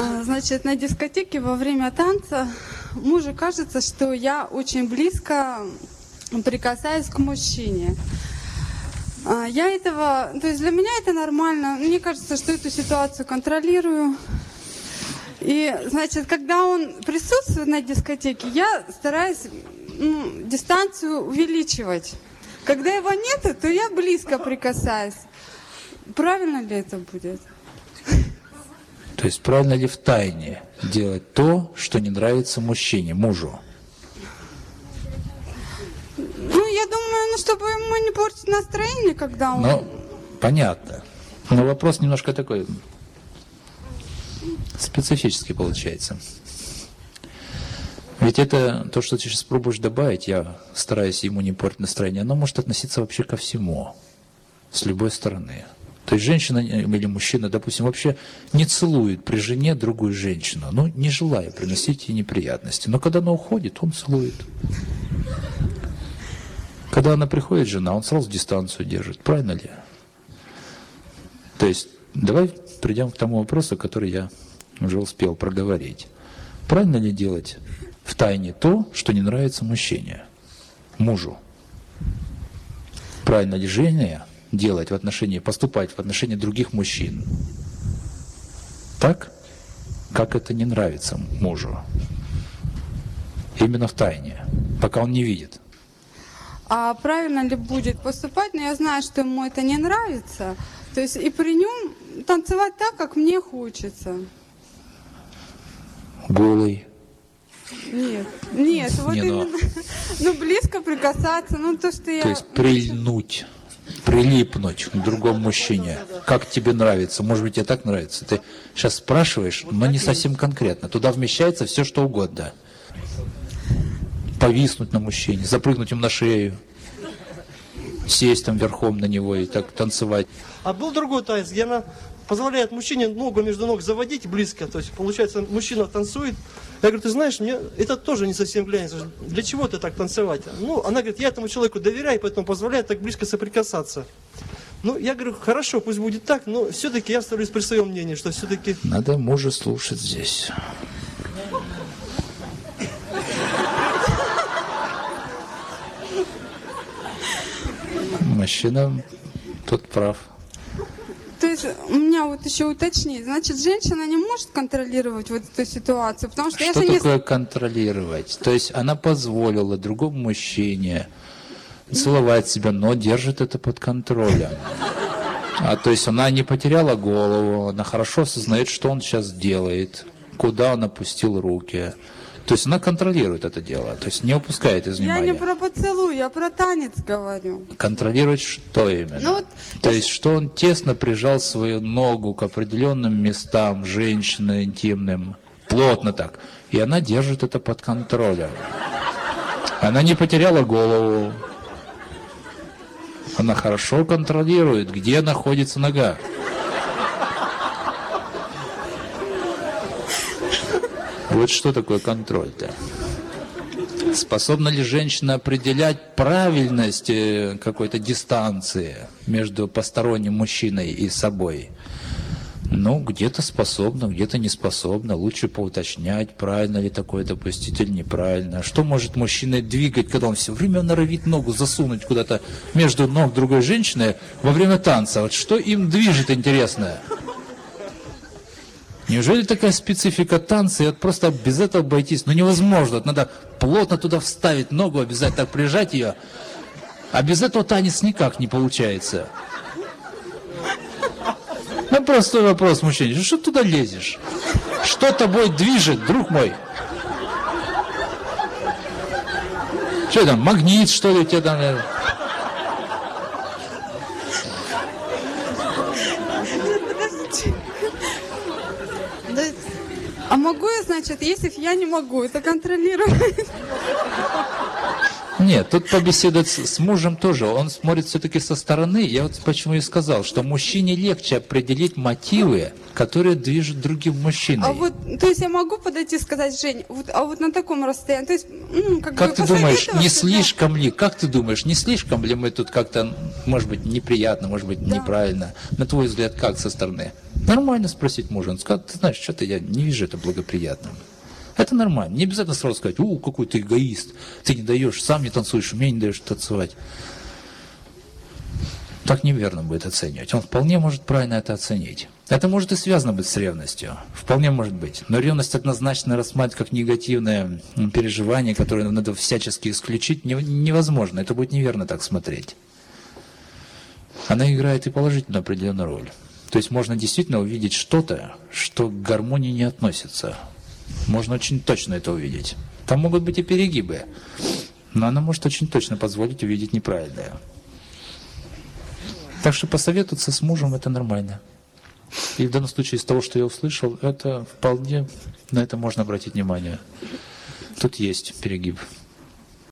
А, Значит, на дискотеке во время танца мужу кажется, что я очень близко прикасаюсь к мужчине. А, Я этого, то есть для меня это нормально. Мне кажется, что эту ситуацию контролирую. И, значит, когда он присутствует на дискотеке, я стараюсь ну, дистанцию увеличивать. Когда его нет, то я близко прикасаюсь. Правильно ли это будет? То есть правильно ли в тайне делать то, что не нравится мужчине, мужу? Ну, я думаю, ну, чтобы ему не портить настроение, когда он... Ну, понятно. Но вопрос немножко такой специфический получается. Ведь это то, что ты сейчас пробуешь добавить, я стараюсь ему не портить настроение, оно может относиться вообще ко всему, с любой стороны. То есть женщина или мужчина, допустим, вообще не целует при жене другую женщину, ну, не желая приносить ей неприятности. Но когда она уходит, он целует. Когда она приходит, жена, он сразу дистанцию держит. Правильно ли? То есть, давай придем к тому вопросу, который я уже успел проговорить. Правильно ли делать в тайне то, что не нравится мужчине, мужу? Правильно ли жене делать в отношении, поступать в отношении других мужчин? Так, как это не нравится мужу. Именно в тайне, пока он не видит. А правильно ли будет поступать, но я знаю, что ему это не нравится. То есть и при нем танцевать так, как мне хочется. Голый. Нет, нет, вот Не, ну- именно. Ну, близко прикасаться, ну, то, что я... То есть прильнуть, прилипнуть к другому мужчине. Как тебе нравится? Может быть, тебе так нравится? Ты сейчас спрашиваешь, но не совсем конкретно. Туда вмещается все, что угодно. Повиснуть на мужчине, запрыгнуть им на шею, сесть там верхом на него и так танцевать. А был другой танец, где она позволяет мужчине ногу между ног заводить близко. То есть, получается, мужчина танцует. Я говорю, ты знаешь, мне это тоже не совсем глянется. Для чего ты так танцевать? Ну, она говорит, я этому человеку доверяю, поэтому позволяю так близко соприкасаться. Ну, я говорю, хорошо, пусть будет так, но все-таки я оставлюсь при своем мнении, что все-таки Надо мужа слушать здесь. Мужчина тут прав. У меня вот еще уточнить. Значит, женщина не может контролировать вот эту ситуацию, потому что, Что же не... такое контролировать? То есть она позволила другому мужчине целовать себя, но держит это под контролем. А то есть она не потеряла голову, она хорошо осознает, что он сейчас делает, куда он опустил руки. То есть она контролирует это дело, то есть не упускает из Я внимания. не про поцелуй, я про танец говорю. Контролировать что именно? Ну вот, То есть, что он тесно прижал свою ногу к определенным местам женщины интимным, плотно так, и она держит это под контролем. Она не потеряла голову. Она хорошо контролирует, где находится нога. Вот что такое контроль-то. Способна ли женщина определять правильность э, какой-то дистанции между посторонним мужчиной и собой? Ну, где-то способна, где-то не способна. Лучше поуточнять, правильно ли такое допустить или неправильно. Что может мужчина двигать, когда он все время норовит ногу засунуть куда-то между ног другой женщины во время танца? Вот что им движет, интересно? Неужели такая специфика танца, и вот просто без этого обойтись? Ну невозможно, Вот надо плотно туда вставить ногу, обязательно так прижать ее. А без этого танец никак не получается. Ну простой вопрос, мужчине, что ты туда лезешь? Что тобой движет, друг мой? Что там, магнит, что ли, у тебя там? э? Подождите. Да, А могу я, значит, если я не могу это контролировать? Нет, тут побеседовать с, мужем тоже. Он смотрит все-таки со стороны. Я вот почему и сказал, что мужчине легче определить мотивы, которые движут другим мужчиной. А вот, то есть я могу подойти и сказать, Жень, вот, а вот на таком расстоянии, то есть, ну, как, Как бы ты думаешь, не слишком ли, как ты думаешь, не слишком ли мы тут как-то, может быть, неприятно, может быть, Да. неправильно? На твой взгляд, как со стороны? Нормально спросить мужа. Он скажет, ты знаешь, что-то я не вижу это благоприятным. Это нормально. Не обязательно сразу сказать, у, какой ты эгоист, ты не даешь, сам не танцуешь, мне не даешь танцевать. Так неверно будет оценивать. Он вполне может правильно это оценить. Это может и связано быть с ревностью. Вполне может быть. Но ревность однозначно рассматривать как негативное переживание, которое надо всячески исключить, невозможно. Это будет неверно так смотреть. Она играет и положительно определенную роль. То есть можно действительно увидеть что-то, что к гармонии не относится. Можно очень точно это увидеть. Там могут быть и перегибы, но она может очень точно позволить увидеть неправильное. Так что посоветоваться с мужем это нормально. И в данном случае из того, что я услышал, это вполне на это можно обратить внимание. Тут есть перегиб.